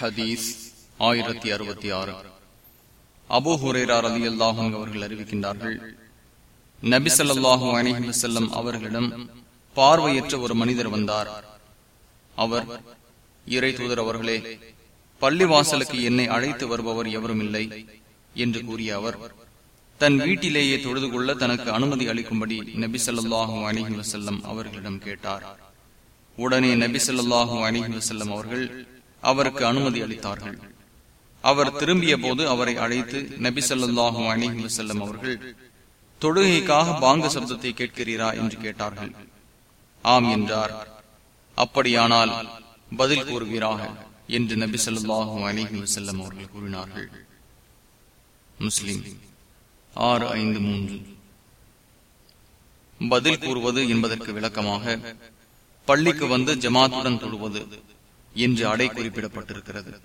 ஹதீஸ் ஆயிரத்தி அறுபத்தி ஆறு. அபு ஹுரேரார் அலி அல்லாஹும் அவர்கள் அறிவிக்கின்றார்கள் நபி ஸல்லல்லாஹு அலைஹி வஸல்லம் அவர்களிடம் பார்வையற்ற ஒரு மனிதர் வந்தார். அவர் இறை தூதர் அவர்களே பள்ளிவாசலுக்கு என்னை அழைத்து வருபவர் எவரும் இல்லை என்று கூறிய அவர் தன் வீட்டிலேயே தொழுது கொள்ள தனக்கு அனுமதி அளிக்கும்படி நபி சொல்லாஹு அணிஹி வசல்லம் அவர்களிடம் கேட்டார். உடனே நபி சொல்லாஹு அணிஹி வசல்லம் அவர்கள் அவருக்கு அனுமதி அளித்தார்கள். அவர் திரும்பிய போது அவரை அழைத்து நபி ஸல்லல்லாஹு அணிஹி வசல்லம் அவர்கள் தொழுகைக்காக பாங்க சப்தத்தை கேட்கிறீரா? என்று கேட்டார்கள். ஆம் என்றார். அப்படியானால் பதில் கூறுவீராக என்று நபி ஸல்லல்லாஹு அணிஹி வசல்லம் அவர்கள் கூறினார்கள். முஸ்லிம். ஆறு ஐந்து மூன்று. பதில் கூறுவது என்பதற்கு விளக்கமாக பள்ளிக்கு வந்து ஜமாத்துடன் தொழுவது என்று அடை குறிப்பிடப்பட்டிருக்கிறது.